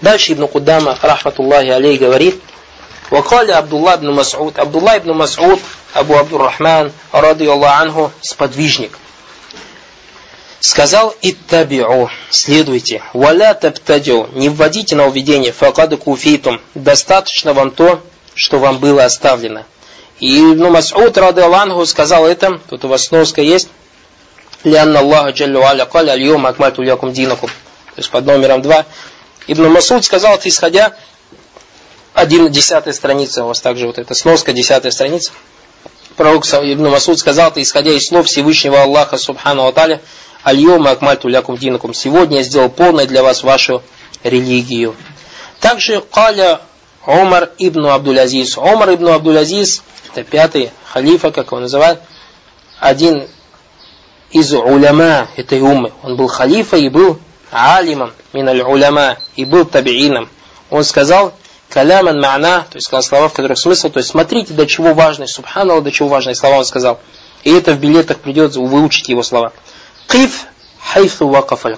Дальше Ибн Кудама, рахматуллахи алей, говорит, وقال عبد الله بن مسعود عبد الله بن مسعود Абу Абдуррахман, ради Аллаху, сподвижник, сказал «Иттаби'у» – следуйте, «Валя таптадю» – не вводите на уведение, «Факаду куфитум» – достаточно вам то, что вам было оставлено. И Ибн Мас'уд, рады Аллаху, сказал это, тут у вас сноска есть, «Лианна Аллаха джаллю аля каля аль-йом акмальту лякум динакум». То есть под номером два. Ибн Масуд сказал это исходя один десятая страница, у вас также вот эта сноска, десятая страница. Пророк Ибн Масуд сказал это, исходя из слов Всевышнего Аллаха, Субхану Аталя, Альйома акмальту лякум динакум. Сегодня я сделал полной для вас вашу религию. Также Каля Умар ибн Абдул-Азиз. Умар ибн Абдул-Азиз, это пятый халифа, как его называют, один из уляма этой уммы. Он был халифа и был алимом миналь уляма и был табиином. Он сказал, каляман ма'на, то есть сказал слова, в которых смысл, то есть смотрите, до чего важны, субханаллах, до чего важные слова он сказал. И это в билетах придется выучить его слова. Киф хайфу вакаф аль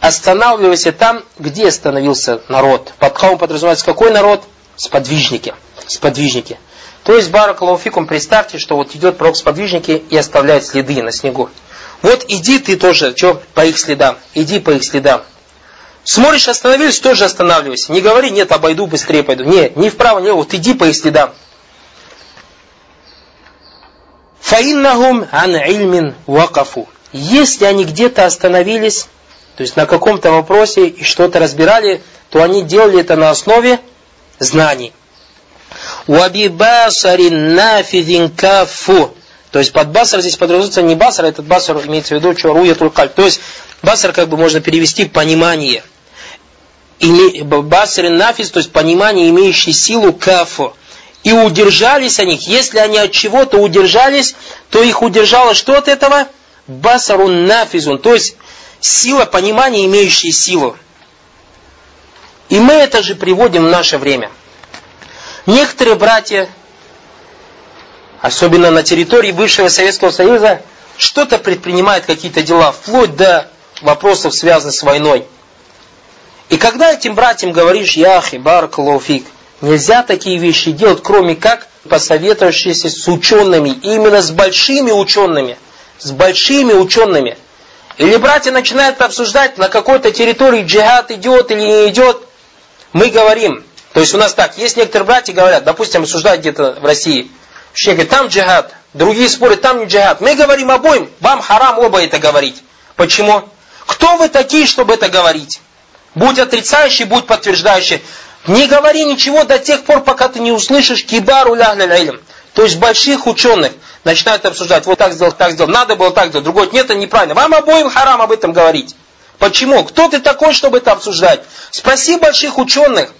Останавливайся там, где остановился народ. Под каум подразумевается какой народ? Сподвижники. Сподвижники. То есть, Баракалауфикум, представьте, что вот идет пророк сподвижники и оставляет следы на снегу. Вот иди ты тоже, что, по их следам. Иди по их следам. Смотришь, остановились, тоже останавливайся. Не говори, нет, обойду, быстрее пойду. Не, ни вправо, ни вот иди по их следам. Фаиннахум ан ильмин вакафу. Если они где-то остановились, то есть на каком-то вопросе и что-то разбирали, то они делали это на основе знаний. Уабибасарин нафидин кафу. То есть под басар здесь подразумевается не басар, а этот басар имеется в виду, что руя кальп. То есть басар как бы можно перевести понимание – басрин нафис, то есть понимание, имеющее силу кафу. И удержались они, если они от чего-то удержались, то их удержало что от этого? Басарун нафизун, то есть сила понимания, имеющая силу. И мы это же приводим в наше время. Некоторые братья, особенно на территории бывшего Советского Союза, что-то предпринимают, какие-то дела, вплоть до вопросов, связанных с войной. И когда этим братьям говоришь, яхи, баракалуфик, нельзя такие вещи делать, кроме как посоветовавшись с учеными, именно с большими учеными, с большими учеными. Или братья начинают обсуждать, на какой-то территории джихад идет или не идет. Мы говорим, то есть у нас так, есть некоторые братья говорят, допустим, обсуждают где-то в России, что говорит, там джихад, другие спорят, там не джихад. Мы говорим обоим, вам харам оба это говорить. Почему? Кто вы такие, чтобы это говорить? Будь отрицающий, будь подтверждающий. Не говори ничего до тех пор, пока ты не услышишь кибару ляхля То есть больших ученых начинают обсуждать, вот так сделал, так сделал, надо было так сделать, другой нет, это неправильно. Вам обоим харам об этом говорить. Почему? Кто ты такой, чтобы это обсуждать? Спроси больших ученых.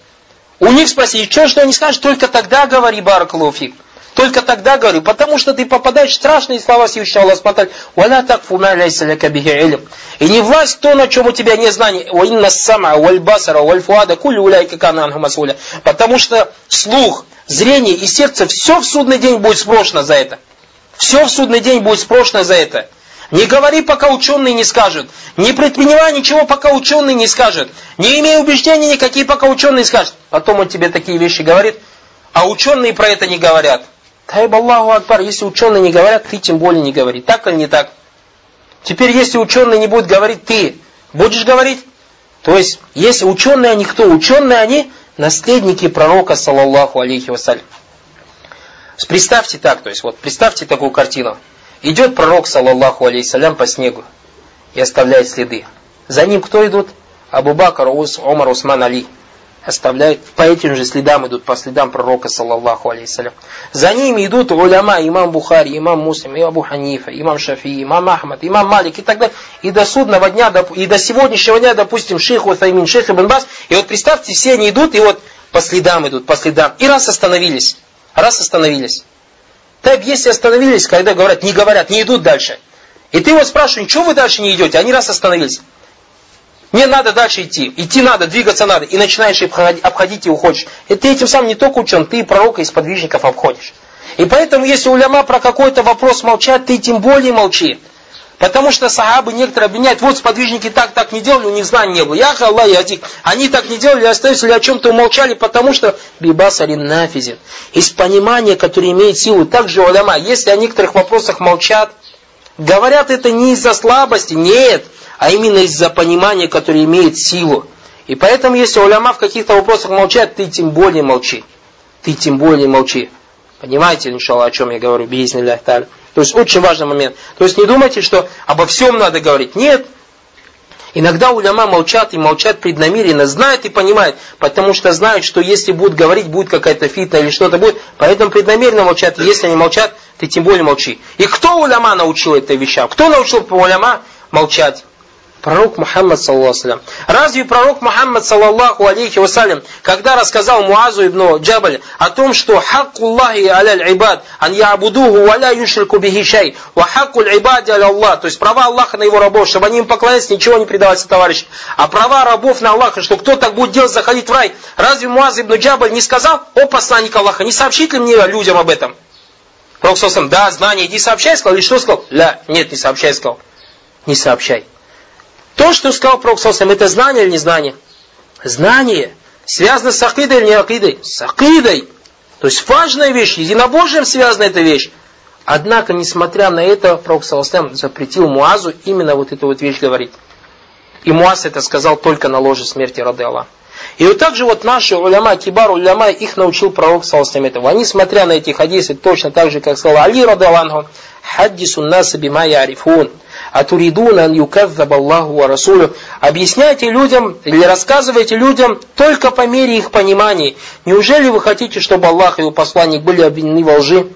У них спроси, что, что они скажут, только тогда говори, баракалуфик. Только тогда говорю, потому что ты попадаешь в страшные слова Всевышнего Аллаха «Валя так И не власть то, на чем у тебя нет знаний. «Ва инна сама, валь басара, валь фуада, кулю уляйка кананху масуля». Потому что слух, зрение и сердце, все в судный день будет спрошено за это. Все в судный день будет спрошено за это. Не говори, пока ученые не скажут. Не предпринимай ничего, пока ученые не скажут. Не имей убеждений никакие, пока ученые скажут. Потом он тебе такие вещи говорит, а ученые про это не говорят. Тайб Аллаху Акбар, если ученые не говорят, ты тем более не говори. Так или не так? Теперь, если ученые не будут говорить, ты будешь говорить? То есть, если ученые они кто? Ученые они наследники пророка, саллаллаху алейхи вассалям. Представьте так, то есть, вот, представьте такую картину. Идет пророк, саллаллаху алейхи по снегу и оставляет следы. За ним кто идут? Абу Бакр, Умар, Усман, Али оставляют, по этим же следам идут, по следам пророка, саллаллаху алейхиссалям. За ними идут уляма, имам Бухари, имам Муслим, и Абу Ханифа, имам Шафи, имам Ахмад, имам Малик и так далее. И до судного дня, и до сегодняшнего дня, допустим, шейх Утаймин, шейх Ибн Бас, и вот представьте, все они идут, и вот по следам идут, по следам. И раз остановились, раз остановились. Так, если остановились, когда говорят, не говорят, не идут дальше. И ты вот спрашиваешь, что вы дальше не идете? Они раз остановились. Мне надо дальше идти. Идти надо, двигаться надо. И начинаешь обходить и уходишь. И ты этим самым не только учен, ты и пророка, и сподвижников обходишь. И поэтому, если уляма про какой-то вопрос молчат, ты тем более молчи. Потому что сахабы некоторые обвиняют, вот сподвижники так, так не делали, у них знаний не было. Ях Аллах ядик. Они так не делали, остались или о чем-то умолчали, потому что бибасарин нафизин. Из понимания, которое имеет силу. Также уляма, если о некоторых вопросах молчат, говорят это не из-за слабости, нет, а именно из-за понимания, которое имеет силу. И поэтому, если уляма в каких-то вопросах молчат, ты тем более молчи. Ты тем более молчи. Понимаете, иншаллах, о чем я говорю, та'аля. То есть очень важный момент. То есть не думайте, что обо всем надо говорить. Нет. Иногда уляма молчат и молчат преднамеренно, знают и понимают, потому что знают, что если будут говорить, будет какая-то фитна или что-то будет, поэтому преднамеренно молчат. И если они молчат, ты тем более молчи. И кто уляма научил это вещам? Кто научил уляма молчать? Пророк Мухаммад, саллаху Разве пророк Мухаммад, саллаху алейхи вассалям, когда рассказал Муазу ибн Джабаль о том, что хаккуллахи аля ибад, ан яабудуху ва ля юшрику бихи шай, ва хаккуль ибади аля Аллах, то есть права Аллаха на его рабов, чтобы они им поклонялись, ничего не предаваться товарищ. А права рабов на Аллаха, что кто так будет делать, заходить в рай. Разве Муаз ибн Джабаль не сказал, о посланник Аллаха, не сообщить ли мне людям об этом? Пророк да, знание, иди сообщай, сказал, или что сказал? Ля, нет, не сообщай, сказал. Не сообщай. То, что сказал Пророк Саусам, это знание или не знание? Связано с акидой или не акидой? С акидой. То есть важная вещь, единобожием связана эта вещь. Однако, несмотря на это, Пророк Саусам запретил Муазу именно вот эту вот вещь говорить. И Муаз это сказал только на ложе смерти Рады Аллах. И вот так же вот наши уляма, кибар уляма, их научил пророк Саласам этого. Они, смотря на эти хадисы, точно так же, как сказал Али Рады Аллаху, хаддису наса бима ярифун. Атуридуна юказзаб Аллаху ва Расулю. Объясняйте людям или рассказывайте людям только по мере их понимания. Неужели вы хотите, чтобы Аллах и его посланник были обвинены во лжи?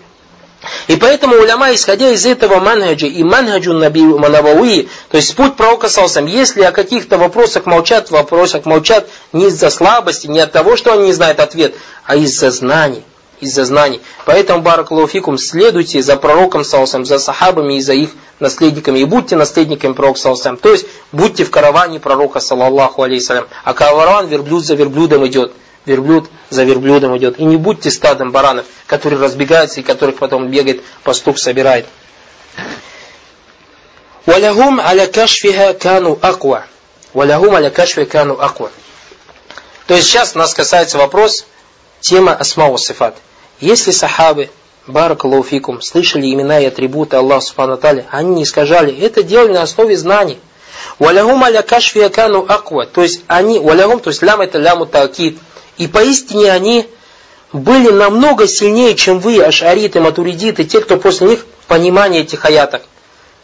И поэтому уляма, исходя из этого манхаджа и манхаджу манавауи, то есть путь пророка Салсам, если о каких-то вопросах молчат, в вопросах молчат не из-за слабости, не от того, что они не знают ответ, а из-за знаний. Из-за знаний. Поэтому, баракалуфикум, следуйте за пророком Салсам, за сахабами и за их наследниками. И будьте наследниками пророка Салсам. То есть, будьте в караване пророка, саллаллаху алейсалям. А караван верблюд за верблюдом идет верблюд за верблюдом идет. И не будьте стадом баранов, которые разбегаются и которых потом бегает, пастух собирает. Валягум аля кашфиха кану аква. Валягум аля кашфиха кану аква. То есть сейчас нас касается вопрос, тема асмау сифат. Если сахабы, баракалуфикум, слышали имена и атрибуты Аллаха Субхану Таля, они не искажали, это делали на основе знаний. Валягум аля кашфиха кану аква. То есть они, валягум, то есть лям это ляму таакид, и поистине они были намного сильнее, чем вы, ашариты, матуридиты, те, кто после них понимание этих аятов.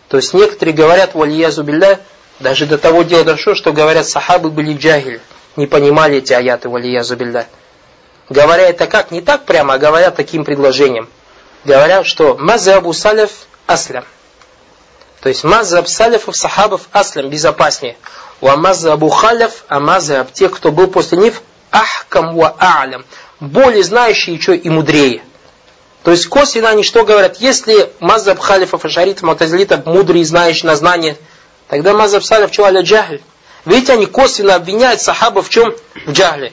То есть некоторые говорят, валиязу билля, даже до того дела дошло, что говорят, сахабы были джагиль, не понимали эти аяты, валиязу билля. Говоря это как? Не так прямо, а говорят таким предложением. Говорят, что мазабу салиф аслям. То есть мазаб салифов, сахабов аслям безопаснее. У мазабу халиф, а тех, кто был после них, ахкам ва а'лям. Более знающие еще и мудрее. То есть косвенно они что говорят? Если мазаб халифов и шаритов, мутазилитов мудрый знающий на знание, тогда мазаб салиф чего аля джахль. Видите, они косвенно обвиняют сахаба в чем? В джахле.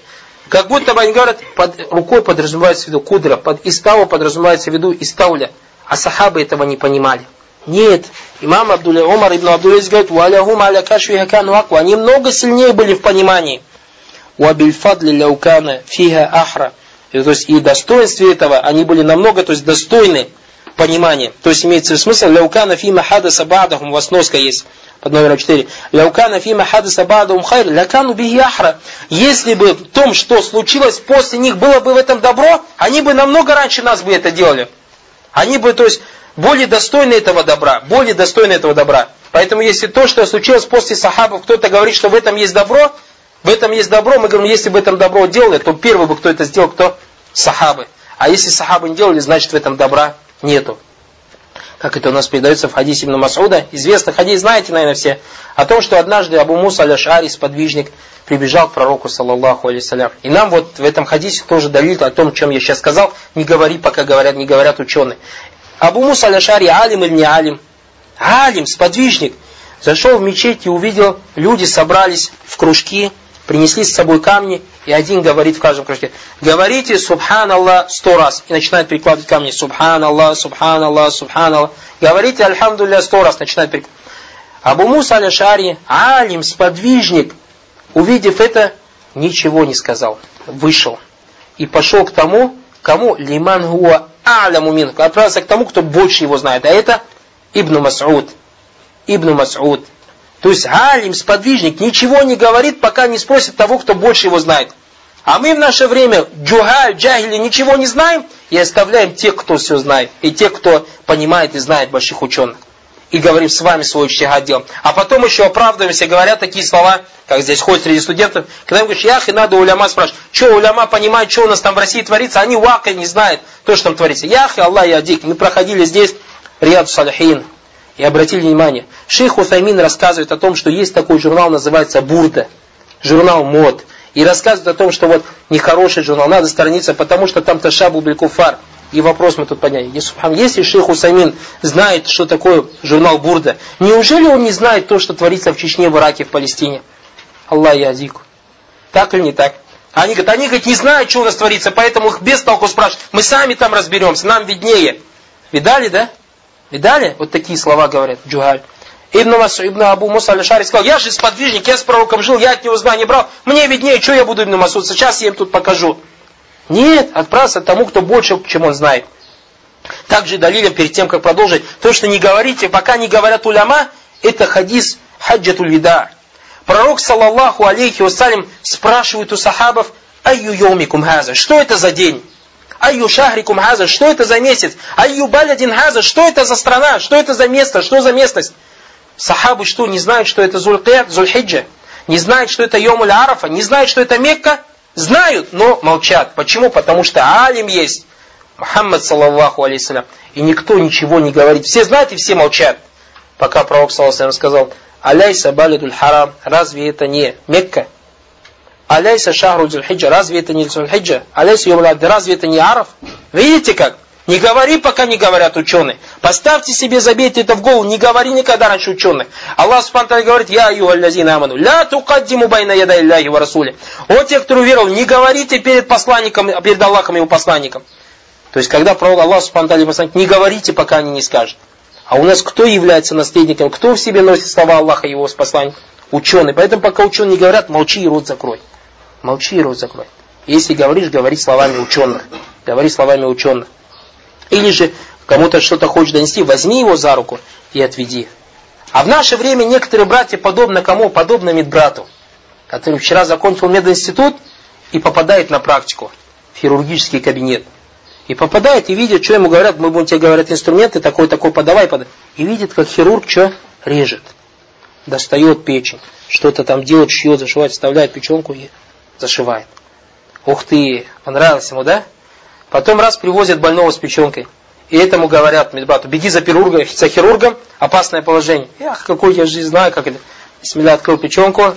Как будто бы они говорят, под рукой подразумевается в виду кудра, под истава подразумевается в виду истауля. А сахабы этого не понимали. Нет. Имам Абдулля Умар ибн Абдулляз говорит, «Валяхум аля кашви хакану аква». Они много сильнее были в понимании. «Уабильфадли ляукана фиха ахра». То есть и достоинстве этого они были намного, то есть достойны понимания. То есть имеется смысл, «Ляукана фима хадаса бадахум» в есть под номером 4. «Ляукана фима хадаса ба'дахум хайр, лякану биhi ахра». Если бы в том, что случилось после них, было бы в этом добро, они бы намного раньше нас бы это делали. Они бы, то есть, более достойны этого добра, более достойны этого добра. Поэтому если то, что случилось после сахабов, кто-то говорит, что в этом есть добро, в этом есть добро, мы говорим, если бы это добро делали, то первый бы, кто это сделал, кто? Сахабы. А если сахабы не делали, значит в этом добра нету. Как это у нас передается в хадисе Ибн Масуда. Известный хадис, знаете, наверное, все. О том, что однажды Абу Муса аль-Ашари, сподвижник, прибежал к пророку, саллаллаху алейсалям. И нам вот в этом хадисе тоже далит о том, чем я сейчас сказал. Не говори, пока говорят, не говорят ученые. Абу Муса аль-Ашари, алим или не алим? Алим, сподвижник. Зашел в мечеть и увидел, люди собрались в кружки, принесли с собой камни, и один говорит в каждом кружке, говорите Субханаллах сто раз, и начинает перекладывать камни, Субханаллах, Субханаллах, Субханаллах, говорите Альхамдулля сто раз, начинает перекладывать. Абу Муса аль-Шари, алим, сподвижник, увидев это, ничего не сказал. Вышел. И пошел к тому, кому лиман хуа а'ляму мин. Отправился к тому, кто больше его знает. А это Ибн Мас'уд. Ибн Мас'уд. То есть алим, сподвижник, ничего не говорит, пока не спросит того, кто больше его знает. А мы в наше время джухаль, джахили, ничего не знаем и оставляем тех, кто все знает. И тех, кто понимает и знает больших ученых. И говорим с вами свой чтигад делаем. А потом еще оправдываемся, говорят такие слова, как здесь ходят среди студентов, когда им говоришь, ях, и надо уляма спрашивать, что уляма понимает, что у нас там в России творится, они вака не знают, то, что там творится. Ях, и Аллах, я дик. Мы проходили здесь Риад Салихин, и обратили внимание, шейх Уфаймин рассказывает о том, что есть такой журнал, называется Бурда, журнал мод. И рассказывает о том, что вот нехороший журнал, надо сторониться, потому что там ташабу белькуфар. И вопрос мы тут подняли. Если шейх Усамин знает, что такое журнал Бурда, неужели он не знает то, что творится в Чечне, в Ираке, в Палестине? Аллах язык. Так или не так? Они говорят, они говорят, не знают, что у нас творится, поэтому их без толку спрашивают. Мы сами там разберемся, нам виднее. Видали, да? Видали? Вот такие слова говорят Джугаль. Ибн, Масу, Ибн Абу Муса аль сказал, я же сподвижник, я с пророком жил, я от него знания брал, мне виднее, что я буду Ибн Масуд, сейчас я им тут покажу. Нет, отправься тому, кто больше, чем он знает. Также далилем перед тем, как продолжить, то, что не говорите, пока не говорят уляма, это хадис хаджатуль вида. Пророк, саллаллаху алейхи вассалям, спрашивает у сахабов, айю йомикум хаза, что это за день? Айю шахрикум хаза, что это за месяц? Айю балядин хаза, что это за страна? Что это за место? Что за местность? Сахабы что, не знают, что это Зулькет, Зульхиджа? Не знают, что это Йомуль Арафа? Не знают, что это Мекка? Знают, но молчат. Почему? Потому что алим есть. Мухаммад, саллаллаху алейсалям. И никто ничего не говорит. Все знают и все молчат. Пока пророк, саллаллаху сказал, Аляйса балидуль харам, разве это не Мекка? Аляйса шахру дзульхиджа, разве это не дзульхиджа? Аляйса йомлади, разве это не араб? Видите как? Не говори, пока не говорят ученые. Поставьте себе, забейте это в голову, не говори никогда раньше ученых. Аллах Субхану говорит, я югаллазина аману, ля тукаддиму байна яда илляхи ва расуле. О те, кто уверовал, не говорите перед посланником, перед Аллахом и его посланником. То есть, когда пророк Аллах Субхану посланник, не говорите, пока они не скажут. А у нас кто является наследником? Кто в себе носит слова Аллаха и его посланника? Ученые. Поэтому пока ученые не говорят, молчи и рот закрой. Молчи и рот закрой. Если говоришь, говори словами ученых. Говори словами ученых. Или же кому-то что-то хочешь донести, возьми его за руку и отведи. А в наше время некоторые братья подобно кому? Подобно медбрату, который вчера закончил мединститут и попадает на практику в хирургический кабинет. И попадает и видит, что ему говорят, мы будем тебе говорят инструменты, такой-такой подавай, подавай. И видит, как хирург что? Режет. Достает печень. Что-то там делает, шьет, зашивает, вставляет печенку и зашивает. Ух ты, понравилось ему, да? Потом раз привозят больного с печенкой. И этому говорят медбрату, беги за хирургом, за хирургом, опасное положение. Ах, какой я жизнь знаю, как это. Смеля открыл печенку,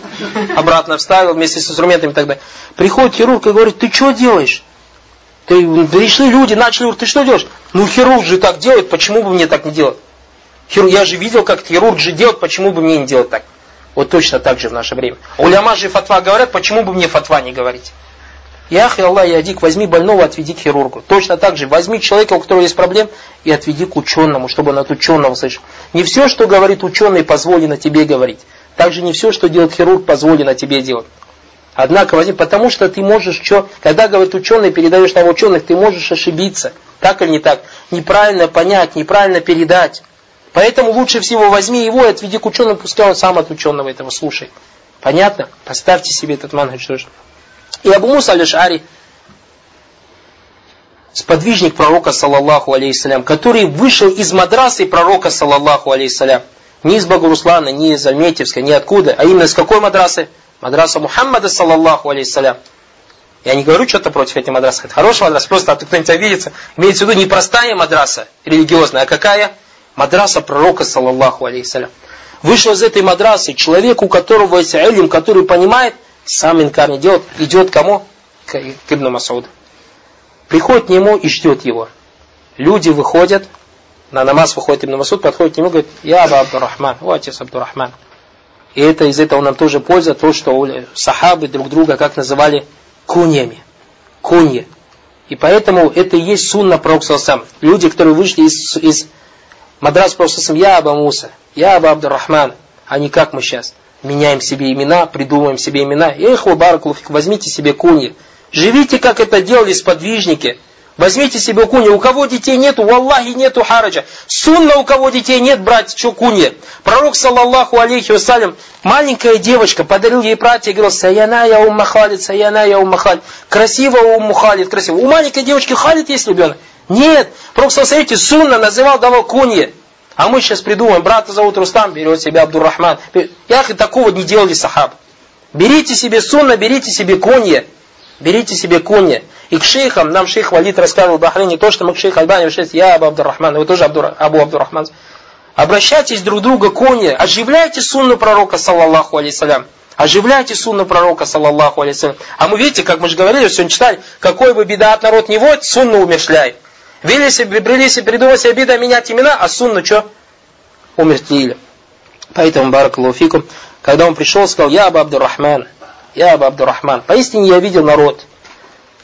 обратно вставил вместе с инструментами и так далее. Приходит хирург и говорит, ты что делаешь? Ты пришли люди, начали ты что делаешь? Ну хирург же так делает, почему бы мне так не делать? Хирург, я же видел, как хирург же делает, почему бы мне не делать так? Вот точно так же в наше время. Уляма же фатва говорят, почему бы мне фатва не говорить? Яхи Аллах Ядик, возьми больного, отведи к хирургу. Точно так же, возьми человека, у которого есть проблем, и отведи к ученому, чтобы он от ученого слышал. Не все, что говорит ученый, позволено тебе говорить. Также не все, что делает хирург, позволено тебе делать. Однако возьми, потому что ты можешь, что, когда говорит ученый, передаешь на ученых, ты можешь ошибиться. Так или не так? Неправильно понять, неправильно передать. Поэтому лучше всего возьми его и отведи к ученому, пускай он сам от ученого этого слушает. Понятно? Поставьте себе этот манхадж тоже. И Абу Муса аль-Шари, сподвижник пророка, саллаллаху алейхиссалям, который вышел из мадрасы пророка, саллаллаху алейхиссалям, не из Багуруслана, не из Альметьевска, ни откуда, а именно из какой мадрасы? Мадраса Мухаммада, саллаллаху алейхиссалям. Я не говорю что-то против этих мадрас. Это хорошая мадраса, просто а кто-нибудь обидится. Имеется в виду не простая мадраса религиозная, а какая? Мадраса пророка, саллаллаху алейхиссалям. Вышел из этой мадрасы человек, у которого есть илм, который понимает, сам инкар не делает, идет кому? К, к Ибн Масуду. Приходит к нему и ждет его. Люди выходят, на намаз выходит Ибн Масуд, подходит к нему и говорит, я Аба Абдурахман, о отец Абдурахман. И это из этого нам тоже польза, то, что сахабы друг друга как называли куньями. Кунья. И поэтому это и есть сунна Пророка. Люди, которые вышли из, из мадрас Пророка я Аба Муса, я Аба Абдурахман. а не как мы сейчас. Меняем себе имена, придумываем себе имена. Эх, баракулуфик, возьмите себе куньи. Живите, как это делали сподвижники. Возьмите себе кунья. У кого детей нету, у Аллахи нету хараджа. Сунна, у кого детей нет, брать что кунья. Пророк, саллаллаху алейхи вассалям, маленькая девочка, подарил ей платье и говорил, саяна я умма халид, саяна я умма халид. Красиво умму халид, красиво. У маленькой девочки халид есть ребенок? Нет. Пророк, саллаллаху сунна называл, давал кунья. А мы сейчас придумаем, брата зовут Рустам, берет себя Абдуррахман. Я такого не делали сахаб. Берите себе сунна, берите себе кунья. Берите себе кунья. И к шейхам, нам шейх Валид рассказывал в Бахрейне то, что мы к шейху Альбани шесть, я Абу Абдуррахман, вы тоже Абдур, Абу Абдуррахман. Обращайтесь друг к другу кунья, оживляйте сунну пророка, саллаллаху алейсалям. Оживляйте сунну пророка, саллаллаху алейсалям. А мы видите, как мы же говорили, сегодня читали, какой бы беда от народ не водит, сунну умершляет. Вели себе, брели себе, придумали себе беда менять имена, а сунну что? Умертвили. Поэтому, баракалуфикум, когда он пришел, сказал, я Абу Абдуррахман, я Абу Абдуррахман. Поистине я видел народ,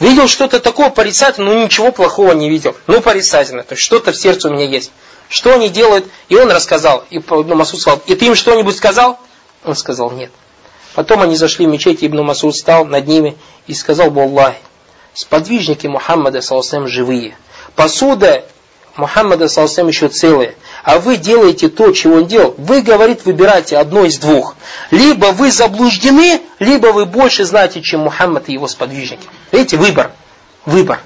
Видел что-то такое порицательное, но ничего плохого не видел. Ну, порицательное, то есть что-то в сердце у меня есть. Что они делают? И он рассказал. И Ибн Масуд сказал, и ты им что-нибудь сказал? Он сказал, нет. Потом они зашли в мечеть, Ибн Масуд стал над ними и сказал, Аллах, сподвижники Мухаммада, саллаху живые. Посуда Мухаммада, саллаху еще целая а вы делаете то, чего он делал, вы, говорит, выбираете одно из двух. Либо вы заблуждены, либо вы больше знаете, чем Мухаммад и его сподвижники. Видите, выбор. Выбор.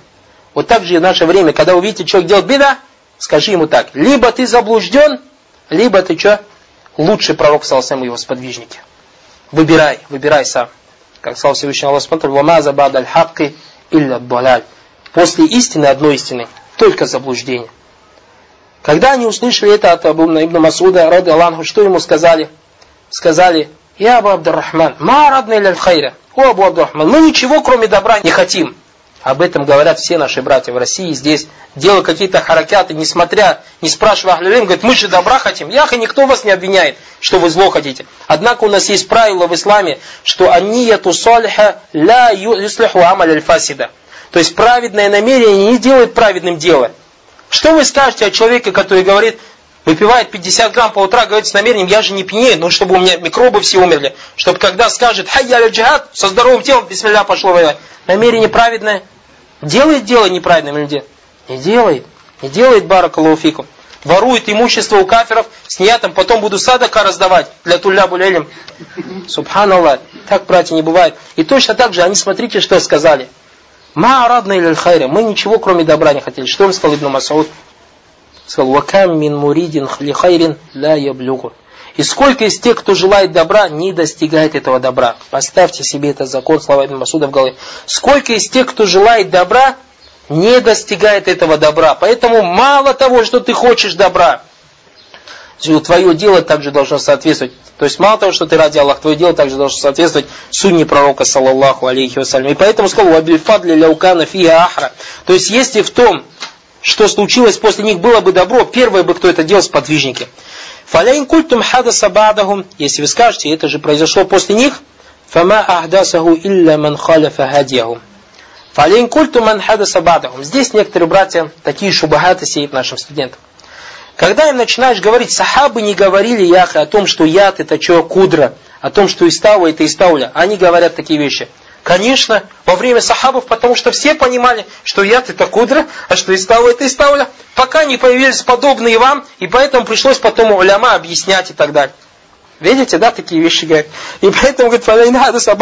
Вот так же и в наше время, когда вы видите, человек делает беда, скажи ему так. Либо ты заблужден, либо ты что? Лучший пророк, салсам и его сподвижники. Выбирай, выбирай сам. Как сказал Всевышний Аллах Субтитры, «Вамаза бадаль хакки илля даляль». После истины, одной истины, только заблуждение. Когда они услышали это от Абу Ибн Масуда, рады Аллаху, что ему сказали? Сказали, я Абу Абдуррахман, ма радна иля хайра. О, Абу Абдуррахман, мы ничего кроме добра не хотим. Об этом говорят все наши братья в России, здесь делают какие-то харакяты, несмотря, не спрашивая Ахлюлин, говорят, мы же добра хотим. Яха, никто вас не обвиняет, что вы зло хотите. Однако у нас есть правило в исламе, что анияту салиха ля юслиху амаль аль-фасида. То есть праведное намерение не делает праведным дело. Что вы скажете о человеке, который говорит, выпивает 50 грамм по утра, говорит с намерением, я же не пьянею, но чтобы у меня микробы все умерли. Чтобы когда скажет, хайя джихад, со здоровым телом, бисмилля, пошло воевать. Намерение праведное. Делает дело неправедным нет? Не делает. Не делает баракалуфику. Ворует имущество у кафиров, с потом буду садака раздавать для тулля булялим. Субханаллах. Так, братья, не бывает. И точно так же они, смотрите, что сказали. Ма арадна или хайра. Мы ничего кроме добра не хотели. Что он сказал Ибн Масауд? Сказал, вакам мин муридин ли хайрин ля яблюгу. И сколько из тех, кто желает добра, не достигает этого добра. Поставьте себе этот закон, слова Ибн Масуда в голове. Сколько из тех, кто желает добра, не достигает этого добра. Поэтому мало того, что ты хочешь добра, твое дело также должно соответствовать. То есть мало того, что ты ради Аллаха, твое дело также должно соответствовать сунне пророка, саллаллаху алейхи вассалям. И поэтому сказал, вабильфадли ляукана фия ахра. То есть если в том, что случилось после них, было бы добро, первое бы, кто это делал, сподвижники. Фаляин культум хадаса бадахум, если вы скажете, это же произошло после них, фама ахдасаху илля ман халяфа хадияхум. Фаляин культум ман хадаса бадахум. Здесь некоторые братья, такие шубахаты сеют нашим студентам. Когда им начинаешь говорить, сахабы не говорили яхы о том, что яд это чего кудра, о том, что истава это истауля, они говорят такие вещи. Конечно, во время сахабов, потому что все понимали, что яд это кудра, а что истава это истауля, пока не появились подобные вам, и поэтому пришлось потом уляма объяснять и так далее. Видите, да, такие вещи говорят. И поэтому говорит, «Фалайна хадаса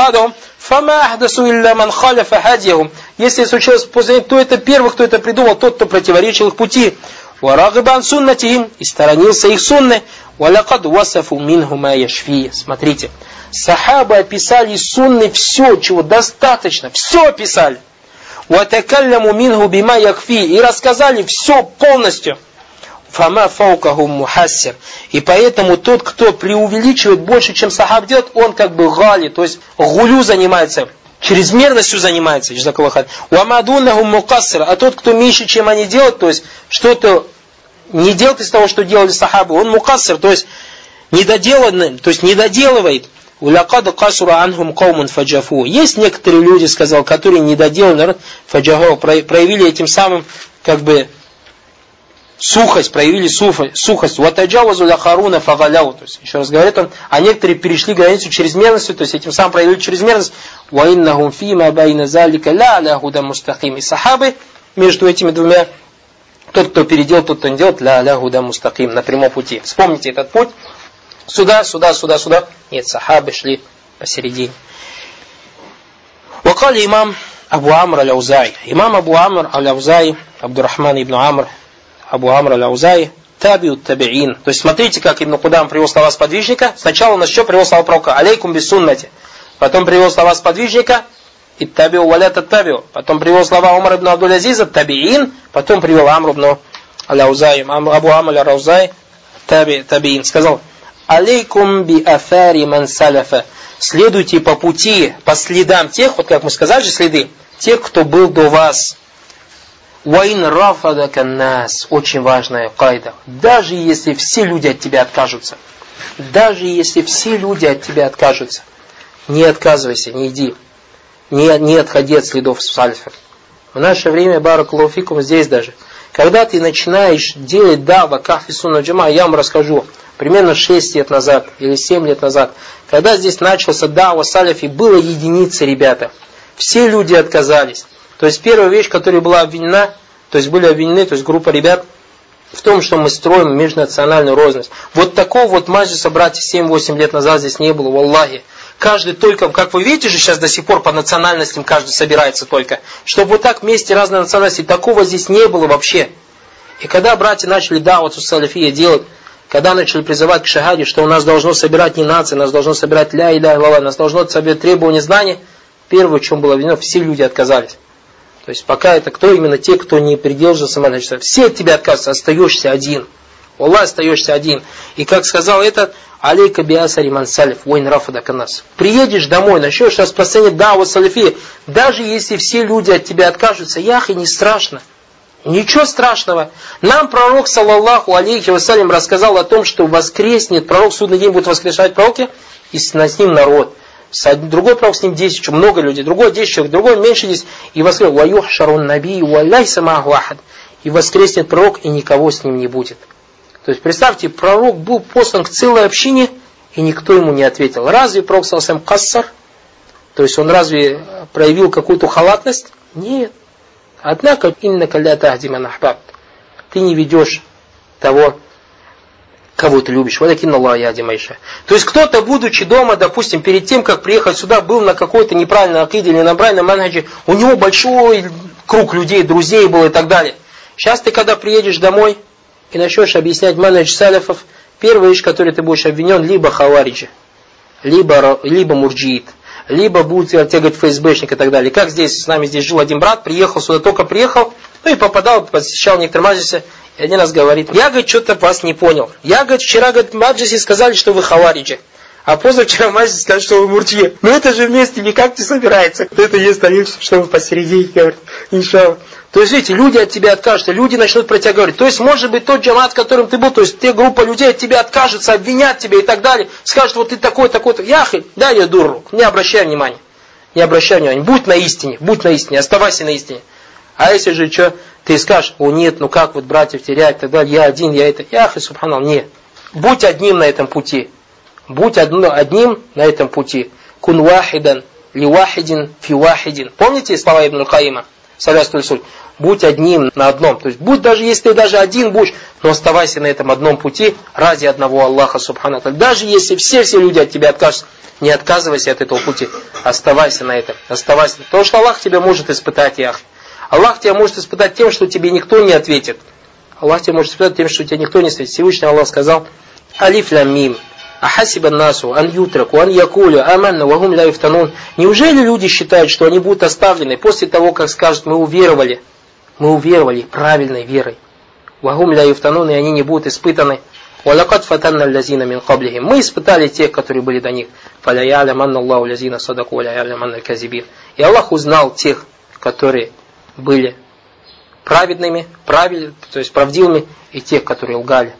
фама ахдасу илля ман халяфа хадьяхум». Если случилось после то это первый, кто это придумал, тот, кто противоречил их пути. Варагибан суннатихим и сторонился их сунны. Валякад васафу минху ма яшфи. Смотрите, сахабы описали сунны все, чего достаточно, все описали. Ватакалляму минху бима якфи. И рассказали все полностью. Фама фаукаху мухассир. И поэтому тот, кто преувеличивает больше, чем сахаб делает, он как бы гали, то есть гулю занимается чрезмерностью занимается, Уамадунахум мукассир, а тот, кто меньше, чем они делают, то есть что-то не делает из того, что делали сахабы, он мукассир, то есть недоделанный, то есть недоделывает. Улякада касура анхум каумун фаджафу. Есть некоторые люди, сказал, которые недоделанный народ фаджафу, проявили этим самым, как бы, сухость, проявили сухость. Ватаджавазу ляхаруна фагаляу. То есть, еще раз говорит он, а некоторые перешли границу чрезмерностью, то есть этим самым проявили чрезмерность. Ваиннахум фима байна залика ля ля худа мустахим. И сахабы между этими двумя, тот, кто переделал, тот, кто не делает, ля ля худа мустахим, на прямом пути. Вспомните этот путь. Сюда, сюда, сюда, сюда. Нет, сахабы шли посередине. وقال имам Абу Амр Аляузай. Имам Абу Амр Аляузай, Абдурахман ибн Амр, Абу Амр Аляузай, табиут табиин. То есть смотрите, как Ибн Кудам привел слова сподвижника. Сначала у нас что привел слова пророка? Алейкум бисуннати. Потом привел слова сподвижника. И табиу валят табиу. Потом привел слова Умар ибн Абдул Азиза, табиин. Потом привел Амр ибн Аляузай, Абу Амр Аляузай, таби, табиин. Сказал, алейкум би афари ман салафа. Следуйте по пути, по следам тех, вот как мы сказали же следы, тех, кто был до вас. Вайн рафадака нас. Очень важная кайда. Даже если все люди от тебя откажутся. Даже если все люди от тебя откажутся. Не отказывайся, не иди. Не, не отходи от следов сальфов. В наше время, баракулуфикум, здесь даже. Когда ты начинаешь делать дава, кафи сунна джама, я вам расскажу, примерно 6 лет назад или 7 лет назад, когда здесь начался дава салифи, было единицы ребята. Все люди отказались. То есть первая вещь, которая была обвинена, то есть были обвинены, то есть группа ребят, в том, что мы строим межнациональную розность. Вот такого вот маджиса, братья, 7-8 лет назад здесь не было, валлахи. Каждый только, как вы видите же сейчас до сих пор по национальностям каждый собирается только. Чтобы вот так вместе разные национальности, такого здесь не было вообще. И когда братья начали да, вот салифия делать, когда начали призывать к шахаде, что у нас должно собирать не нации, нас должно собирать ля и ля нас должно собирать требования знания, первое, в чем было обвинено, все люди отказались. То есть пока это кто именно те, кто не придерживался значит, все от тебя отказываются, остаешься один. Аллах остаешься один. И как сказал этот, алейка биасари мансалиф, войн рафада канас. Приедешь домой, начнешь распространять даву салифи, даже если все люди от тебя откажутся, яхи не страшно. Ничего страшного. Нам пророк, саллаллаху алейхи вассалям, рассказал о том, что воскреснет, пророк судный день будет воскрешать пророки, и с ним народ другой пророк с ним 10 человек, много людей, другой 10 человек, другой меньше 10, и воскрес, ваюх шарун наби, валяй самаху и воскреснет пророк, и никого с ним не будет. То есть, представьте, пророк был послан к целой общине, и никто ему не ответил. Разве пророк сам кассар? То есть, он разве проявил какую-то халатность? Нет. Однако, инна калля тахдима Ты не ведешь того, кого ты любишь. Валякин Аллах яди майша. То есть кто-то, будучи дома, допустим, перед тем, как приехать сюда, был на какой-то неправильной акиде или на правильном манхаджи, у него большой круг людей, друзей был и так далее. Сейчас ты, когда приедешь домой и начнешь объяснять манхадж салифов, первая вещь, которой ты будешь обвинен, либо хавариджи, либо, либо мурджиит, либо будет тебе говорить ФСБшник и так далее. Как здесь, с нами здесь жил один брат, приехал сюда, только приехал, ну и попадал, посещал некоторые маджисы, и один раз говорит, я, говорит, что-то вас не понял. Я, говорит, вчера, говорит, в Маджисе сказали, что вы хавариджи. А позавчера в Маджисе сказали, что вы муртье. Но это же вместе никак не собирается. Это есть они, что вы посередине, говорит, иншалла. То есть, видите, люди от тебя откажутся, люди начнут про тебя говорить. То есть, может быть, тот джамат, в котором ты был, то есть, те группа людей от тебя откажутся, обвинят тебя и так далее. Скажут, вот ты такой, такой-то. Яхи, да, я дуру, не обращай внимания. Не обращай внимания. Будь на истине, будь на истине, оставайся на истине. А если же что, ты скажешь, о нет, ну как вот братьев терять, тогда я один, я это. Яхи, субханал, нет. Будь одним на этом пути. Будь одним на этом пути. Кун вахидан, ли вахидин, фи вахидин. Помните слова Ибн Каима? Салястуль. Будь одним на одном. То есть будь даже если ты даже один будешь, но оставайся на этом одном пути ради одного Аллаха Субхану Даже если все-все люди от тебя откажутся, не отказывайся от этого пути. Оставайся на этом. Оставайся. Потому что Аллах тебя может испытать, Яхи. Аллах тебя может испытать тем, что тебе никто не ответит. Аллах тебя может испытать тем, что тебе никто не ответит. Всевышний Аллах сказал, Алиф лям мим. Ахасиба насу, ан ютраку, ан якулю, аманна, вагум ля. Неужели люди считают, что они будут оставлены после того, как скажут, мы уверовали, мы уверовали правильной верой. Вагум ля юфтанун, и они не будут испытаны. Валакад фатанна лязина мин каблихим. Мы испытали тех, которые были до них. Фаля ялям анна Аллаху лязина садаку, ля ялям анна казибин. И Аллах узнал тех, которые были праведными, правиль, то есть правдивыми, и тех, которые лгали.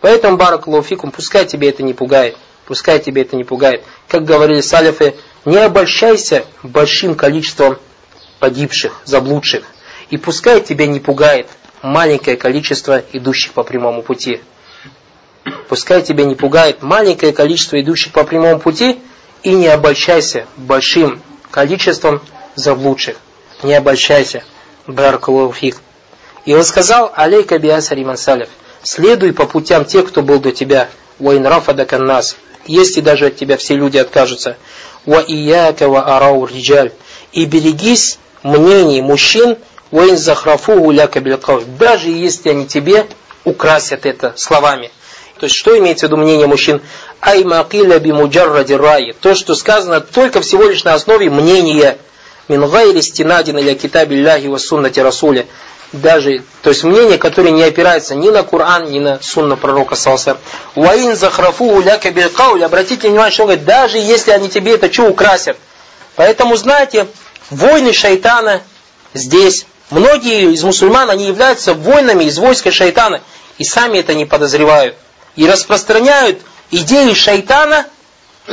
Поэтому, барак лауфикум, пускай тебе это не пугает, пускай тебе это не пугает. Как говорили салифы, не обольщайся большим количеством погибших, заблудших. И пускай тебя не пугает маленькое количество идущих по прямому пути. Пускай тебя не пугает маленькое количество идущих по прямому пути, и не обольщайся большим количеством заблудших. Не обольщайся. Баракалуфик. И он сказал, алейка биасари мансалев, следуй по путям тех, кто был до тебя. Вайн рафада каннас. Если даже от тебя все люди откажутся. Ва ияка арау риджаль. И берегись мнений мужчин, вайн захрафу уляка билкав. Даже если они тебе украсят это словами. То есть, что имеется в виду мнение мужчин? Ай макиля би муджарради раи. То, что сказано только всего лишь на основе мнения. Мин гайри стинадин или китаби ляхи ва суннати расуля даже, то есть мнение, которое не опирается ни на Коран, ни на сунна пророка Салса. Уаин захрафу уляка билкауль. Обратите внимание, что он говорит, даже если они тебе это что украсят. Поэтому, знаете, войны шайтана здесь. Многие из мусульман, они являются воинами из войска шайтана. И сами это не подозревают. И распространяют идеи шайтана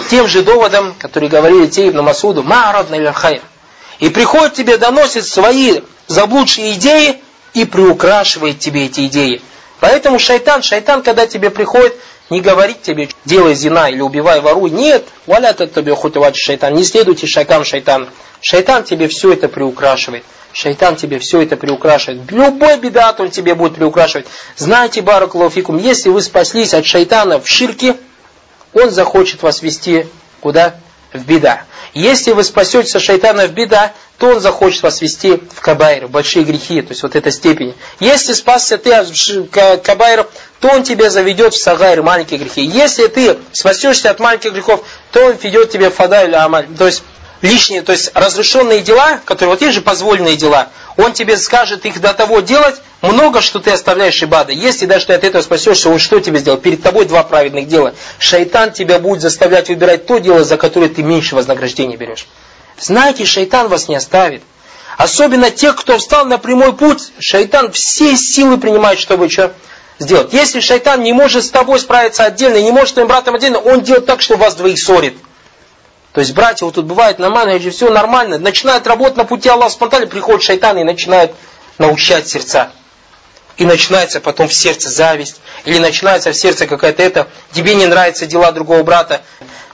тем же доводом, которые говорили те Ибн Масуду, «Мa'арадна иль И приходит тебе, доносит свои заблудшие идеи, и приукрашивает тебе эти идеи. Поэтому шайтан, шайтан, когда тебе приходит, не говорит тебе, делай зина или убивай, воруй. Нет, валят это тебе хутывать шайтан. Не следуйте шагам шайтана. Шайтан тебе все это приукрашивает. Шайтан тебе все это приукрашивает. Любой бедат он тебе будет приукрашивать. Знаете, баракулуфикум, если вы спаслись от шайтана в ширке, он захочет вас вести куда? В беда. Если вы спасетесь от шайтана в беда, то он захочет вас вести в кабайр, в большие грехи, то есть вот эта степень. Если спасся ты от кабайров, то он тебя заведет в сагайр, маленькие грехи. Если ты спасешься от маленьких грехов, то он ведет тебя в фада или амаль. То есть лишние, то есть разрешенные дела, которые вот есть же позволенные дела, он тебе скажет их до того делать, много, что ты оставляешь ибада. Если даже ты от этого спасешься, он что тебе сделал? Перед тобой два праведных дела. Шайтан тебя будет заставлять выбирать то дело, за которое ты меньше вознаграждения берешь. Знаете, шайтан вас не оставит. Особенно тех, кто встал на прямой путь, шайтан все силы принимает, чтобы что сделать. Если шайтан не может с тобой справиться отдельно, не может с твоим братом отдельно, он делает так, что вас двоих ссорит. То есть братья вот тут бывает манеже, все нормально, начинают работать на пути Аллаха спонтанно, приходит шайтан и начинает научать сердца. И начинается потом в сердце зависть, или начинается в сердце какая-то это, тебе не нравятся дела другого брата.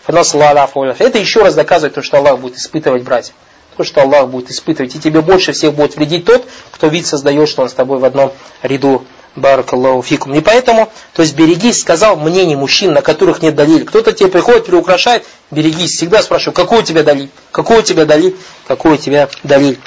Это еще раз доказывает то, что Аллах будет испытывать братьев. То, что Аллах будет испытывать. И тебе больше всех будет вредить тот, кто вид создает, что он с тобой в одном ряду. Баракаллаху фикум. И поэтому, то есть берегись, сказал мнение мужчин, на которых нет далили. Кто-то тебе приходит, приукрашает, берегись. Всегда спрашиваю, какой у тебя далиль? Какой у тебя далиль? Какой у тебя далиль?